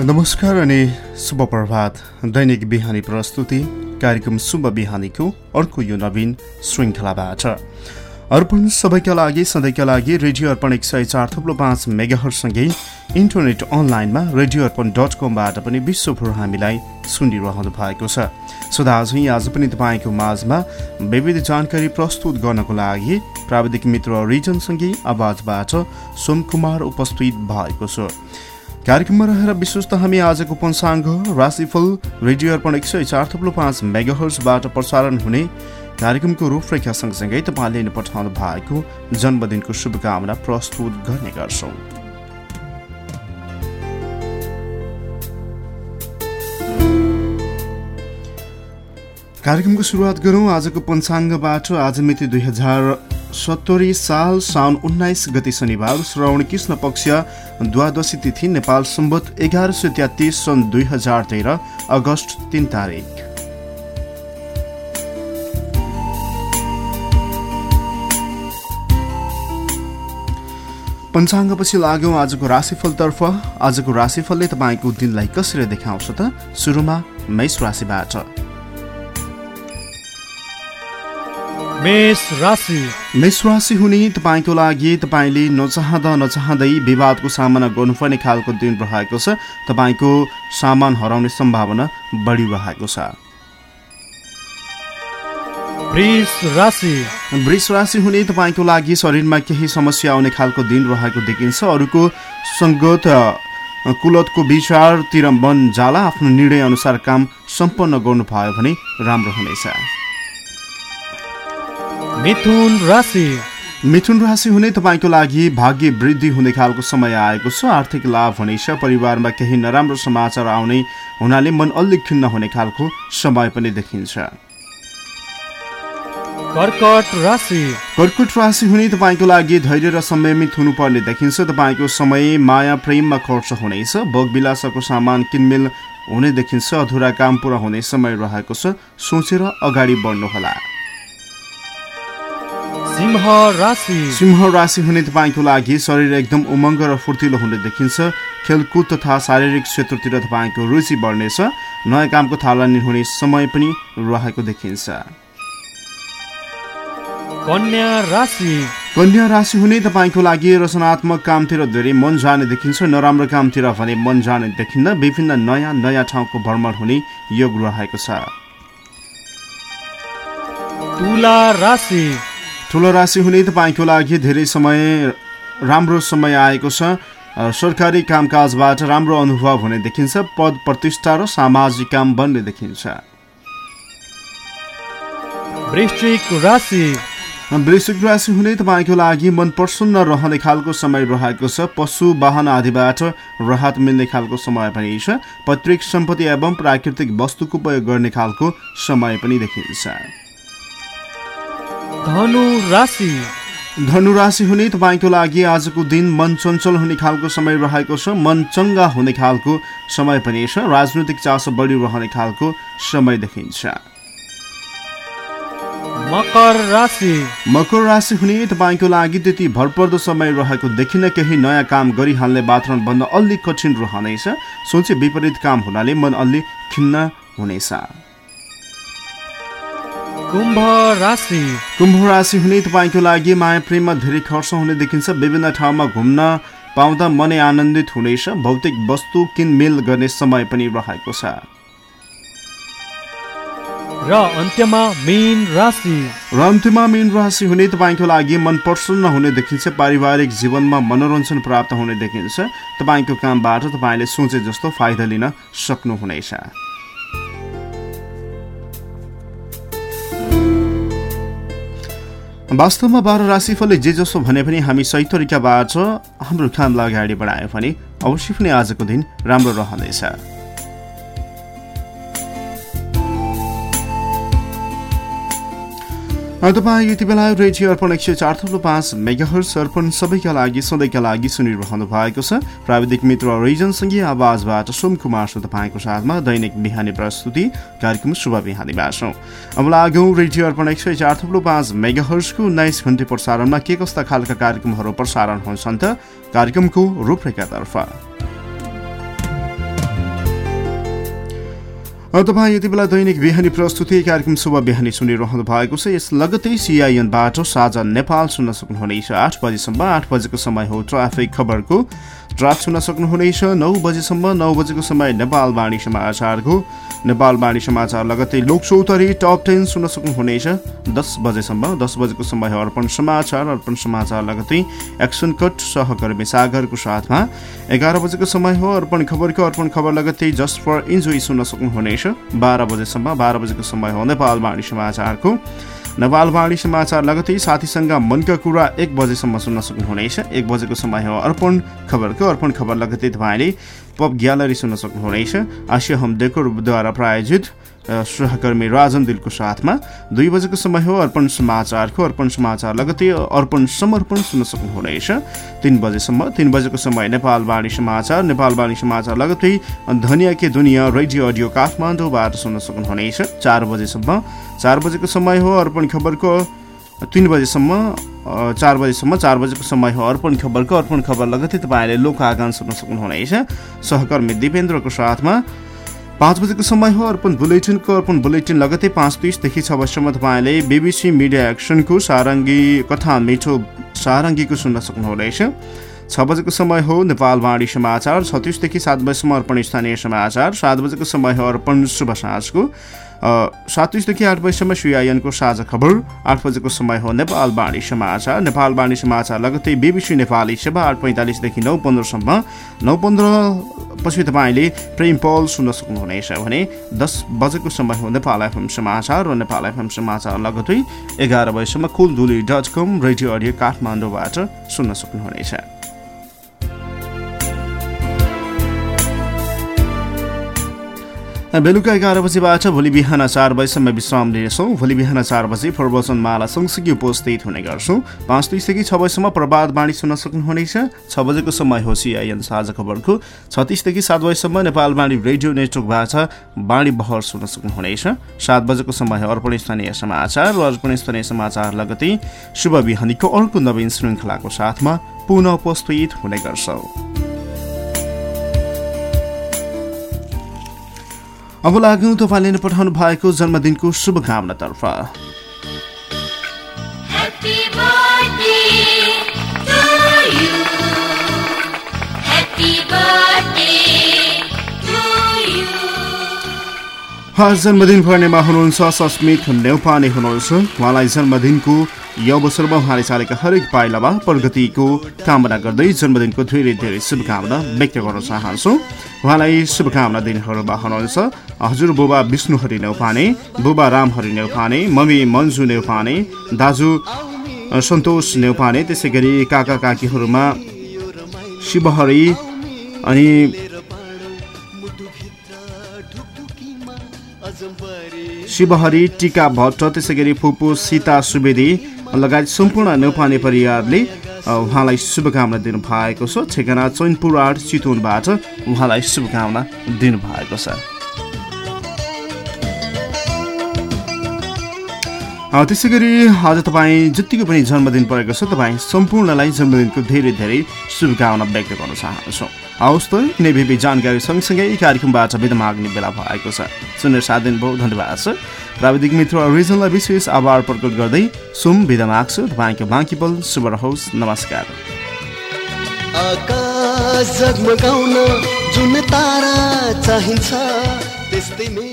नमस्कार अनि शुभ प्रभात। दैनिक बिहानी प्रस्तुति कार्यक्रम शुभ बिहानीको अर्को यो नवीन श्रृङ्खलाबाट। अर्पण सबैका लागि सधैँका लागि रेडियो अर्पण एक सय चार थुप्रो पाँच मेगाहरूसँगै इन्टरनेट अनलाइनमा रेडियो अर्पण डट कमबाट पनि विश्वभर हामीलाई सुनिरहनु भएको छ। सो आज आज पनि तपाईँको माझमा विविध जानकारी प्रस्तुत गर्नको लागि प्राविधिक मित्र रिजनसँगै आवाजबाट सोमकुमार उपस्थित भएको छ। कार्यक्रममा रहेर विशेष त हामी आजको पञ्चाङ्ग राशिफल रेडियो अर्पण एक सय चार थप्लो पाँच मेगाहर्सबाट प्रसारण हुने कार्यक्रमको रूपरेखा सँगसँगै तपाईँले पठाउनु भएको जन्मदिनको शुभकामना प्रस्तुत गर्ने गर्छौँ। कार्यक्रमको सुरुवात गरौँ। आजको पञ्चाङ्गबाट आज मिति दुई हजार सत्तरी साल साउन उन्नाइस गति शनिबार श्रवण कृष्ण पक्ष द्वादशी तिथि नेपाल सम्बत एघार सय तेत्तिस सन् दुई हजार तेह्र अगस्त तिन तारिक। पञ्चाङ्गपछि लाग्यौँ आजको राशिफलतर्फ। आजको राशिफलले तपाईँको दिनलाई कसरी देखाउँछ त? सुरुमा मेष राशिबाट। मेष राशि। मेष राशि हुने तपाईँको लागि तपाईँले नचाहँदा नचाहँदै विवादको सामना गर्नुपर्ने खालको दिन रहेको छ। तपाईँको सामान हराउने सम्भावना बढिरहेको छ। वृष राशि। हुने तपाईँको लागि शरीरमा केही समस्या आउने खालको दिन रहेको देखिन्छ। अरूको सङ्गत कुलतको विचारतिर मन जाला आफ्नो निर्णय अनुसार काम सम्पन्न गर्नुभयो भने राम्रो हुनेछ। मिथुन राशि। मिथुन राशि हुने तपाईँको लागि भाग्य वृद्धि हुने खालको समय आएको छ। आर्थिक लाभ हुनेछ परिवारमा केही नराम्रो समाचार आउने हुनाले मन अलि खिन्न हुने खालको समय पनि देखिन्छ। कर्कट राशि। कर्कट राशि हुने तपाईँको लागि धैर्य र संयमित हुनुपर्ने देखिन्छ। तपाईँको समय माया प्रेममा खर्च हुनेछ। भोगविलासको सामान किनमेल हुने देखिन्छ। अधुरा काम पुरा हुने समय रहेको छ। सोचेर अगाडि बढ्नुहोला। सिंह राशि। सिंह राशि हुने तपाईँको लागि शरीर एकदम उमङ्ग र फुर्तिलो हुने देखिन्छ। खेलकुद तथा शारीरिक क्षेत्रतिर तपाईँको रुचि बढ्नेछ। नयाँ कामको थालनी हुने समय पनि रहेको देखिन्छ। कन्या राशि। कन्या राशि हुने तपाईँको लागि रचनात्मक कामतिर धेरै मन जाने देखिन्छ। नराम्रो कामतिर भने मन जाने देखिन्न। विभिन्न नयाँ नयाँ ठाउँको भ्रमण हुने योग रहेको छ। तुला राशि। ठुलो राशि हुने तपाईँको लागि धेरै समय राम्रो समय आएको छ। सरकारी कामकाजबाट राम्रो अनुभव हुने देखिन्छ पद प्रतिष्ठा र सामाजिक काम बन्ने देखिन्छ। वृश्चिक राशि। हुने तपाईँको लागि मन प्रसन्न रहने खालको समय रहेको छ। पशु वाहन आदिबाट राहत मिल्ने खालको समय पनि छ। पैतृक सम्पत्ति एवं प्राकृतिक वस्तुको उपयोग गर्ने खालको समय पनि देखिन्छ। धनु राशि धनु राशि हुने तपाईँको लागि आजको दिन मन चञ्चल हुने खालको समय रहेको छ। मन चङ्गा हुने खालको समय पनि छ। राजनैतिक चासो बढिरहने खालको समय देखिन्छ। मकर राशि। मकर राशि हुने तपाईँको लागि त्यति भरपर्दो समय रहेको देखिन केही नयाँ काम गरिहाल्ने वातावरण बन्न अलि कठिन रहनेछ। सोचे विपरीत काम हुनाले मन अलि खिन्न हुनेछ। कुम्भ राशि। कुम्भ राशि हुने तपाईँको लागि माया प्रेममा धेरै खर्च हुने देखिन्छ। विभिन्न ठाउँमा घुम्न पाउँदा मनै आनन्दित हुनेछ। भौतिक वस्तु किनमेल गर्ने समय पनि रहेको छ। र अन्त्यमा मेन राशि। र अन्त्यमा मेन राशि हुने तपाईँको लागि मन प्रसन्न हुने देखिन्छ। पारिवारिक जीवनमा मनोरञ्जन प्राप्त हुने देखिन्छ। तपाईँको कामबाट तपाईँले सोचे जस्तो फाइदा लिन सक्नुहुनेछ। वास्तवमा बाह्र राशिफलले जे जसो भने पनि हामी सही तरिकाबाट हाम्रो कामलाई अगाडि बढायो भने अवश्य पनि आजको दिन राम्रो रहनेछ। तपाईँ यति बेला रेडियो अर्पण एक सय चार थुप्रो पाँच मेगाहर्स अर्पण सबैका लागि सधैँका लागि सुनिरहनु भएको छ। प्राविधिक मित्र रिजनसँगै आवाजबाट सोम कुमार छ तपाईँको साथमा। दैनिक बिहानी प्रस्तुति कार्यक्रम शुभ बिहानीबाट छौँ अब लागौँ रेडियो अर्पण एक सय चार थुप्रो पाँच मेगाहर्सको उन्नाइस घन्टे प्रसारणमा के कस्ता खालका कार्यक्रमहरू प्रसारण हुन्छन् त? कार्यक्रमको रूपरेखातर्फ। तपाईँ यति बेला दैनिक बिहानी प्रस्तुति कार्यक्रम शुभ बिहानी सुनिरहनु भएको छ। यस लगतै सिआइएनबाट साझा नेपाल सुन्न सक्नुहुनेछ। आठ बजीसम्म आठ बजेको समय हो ट्राफिक खबरको। ड्राफ्ट सुन्न सक्नुहुनेछ। नौ बजीसम्म नौ बजेको समय नेपाल वाणी समाचारको। नेपाल वाणी समाचार लगतै लोकसौतरी टप टेन सुन्न सक्नुहुनेछ। दस बजेसम्म दस बजेको समय अर्पण समाचार अर्पण समाचार लगतै एक्सन कट सहकर्मी सागरको साथमा। एघार बजेको समय हो अर्पण खबरको अर्पण खबर लगतै जस्ट फर इन्जोय सुन्न सक्नुहुनेछ। बाह्र बजेसम्म बाह्र बजेको समय हो नेपाल वाणी समाचारको। नेपालवाणी समाचार लगतै साथीसँग मनका कुरा एक बजेसम्म सुन्न सक्नुहुनेछ। एक बजेको समय हो अर्पण खबरको। अर्पण खबर लगतै तपाईँले पप ग्यालरी सुन्न सक्नुहुनेछ। आसिया हम डेकोरद्वारा प्रायोजित सहकर्मी राजन दिलको साथमा दुई बजेको समय हो अर्पण समाचारको अर्पण समाचार लगतै अर्पण समर्पण सुन्न सक्नुहुनेछ। तिन बजेसम्म तिन बजेको समय नेपाल वाणी समाचार। नेपाल वाणी समाचार लगतै धनिया के दुनियाँ रेडियो अडियो काठमाडौँबाट सुन्न सक्नुहुनेछ। चार बजेसम्म चार बजेको समय हो अर्पण खबरको तिन बजेसम्म चार बजीसम्म चार बजेको समय हो अर्पण खबरको। अर्पण खबर लगतै तपाईँहरूले लोक आगान सुन्न सक्नुहुनेछ। सहकर्मी दिपेन्द्रको साथमा पाँच बजेको समय हो अर्पण बुलेटिनको अर्पण बुलेटिन लगतै पाँच तिसदेखि छ वर्षमा तपाईँले बिबिसी मिडिया एक्सनको सारङ्गी कथा मिठो सारङ्गीको सुन्न सक्नुहुनेछ छ बजेको समय हो नेपाल वाणी समाचार। छत्तिसदेखि सात बजीसम्म अर्पण स्थानीय समाचार। सात बजेको समय हो अर्पण शुभ साँझको। सात तिसदेखि आठ बजीसम्म सिआइएनको साझा खबर। आठ बजेको समय हो नेपाल वाणी समाचार। नेपाल वाणी समाचार लगतै बिबिसी नेपाली सेवा आठ पैँतालिसदेखि नौ पन्ध्रसम्म। नौ पन्ध्र पछि तपाईँले प्रेम पल सुन्न सक्नुहुनेछ भने दस बजेको समय हो नेपाल एफएम समाचार र नेपाल एफएम समाचार लगतै एघार बजीसम्म कुलधुली डट कम रेडियो अडियो काठमाडौँबाट सुन्न सक्नुहुनेछ। बेलुका एघार बजीबाट भोलि बिहान चार बजीसम्म विश्राम लिनेछौँ। भोलि बिहान चार बजी प्रवचन माला सँगसँगै उपस्थित हुने गर्छौँ। पाँच तिसदेखि छ बजीसम्म प्रभात बाणी सुन्न सक्नुहुनेछ। छ बजेको समय हो सिआइएन साझा खबरको। छत्तिसदेखि सात बजीसम्म नेपाल बाणी रेडियो नेटवर्कबाट बाणी बहर सुन्न सक्नुहुनेछ। सात बजेको समय अर्पण स्थानीय समाचार र अर्पण स्थानीय समाचार लगतै शुभ बिहानीको अर्को नवीन श्रृङ्खलाको साथमा पुनः उपस्थित हुने गर्छौँ। अब लाग्यौँ तपाईँले पठाउनु भएको जन्मदिनको शुभकामनातर्फ। जन्मदिन पर्नेमा हुनुहुन्छ सस्मित नेउपाने हुनुहुन्छ। उहाँलाई जन्मदिनको यो अवसरमा उहाँले चालेका हरेक पाइलामा प्रगतिको कामना गर्दै जन्मदिनको धेरै धेरै शुभकामना व्यक्त गर्न चाहन्छु। उहाँलाई शुभकामना दिनेहरूमा हुनुहुन्छ हजुर बुबा विष्णुहरि नेउपाने बुबा रामहरि नेउपाने मम्मी मन्जु नेउपाने दाजु सन्तोष नेउपाने त्यसै गरी काका काकीहरूमा शिवहरि अनि शिवहरी टिका भट्ट त्यसै गरी फुपू सीता सुवेदी लगायत सम्पूर्ण नेपाली परिवारले उहाँलाई शुभकामना दिनुभएको छ। ठेगाना चैनपुर आठ चितवनबाट उहाँलाई शुभकामना दिनुभएको छ। त्यसै गरी आज तपाईँ जतिको पनि जन्मदिन परेको छ तपाईँ सम्पूर्णलाई जन्मदिनको धेरै धेरै शुभकामना व्यक्त गर्न चाहन्छौँ। हवस् त यिनै जानकारी सँगसँगै कार्यक्रमबाट बिदा माग्ने बेला भएको छ। सुनेर साथ दिनुभयो धन्यवाद छ प्राविधिक मित्र रिजनलाई विशेष आभार प्रकट गर्दै सुम बिदा माग्छु। तपाईँको बाँकी पल शुभ रहोस्। नमस्कार। जुन तारा चाहिन्छ त्यस्तै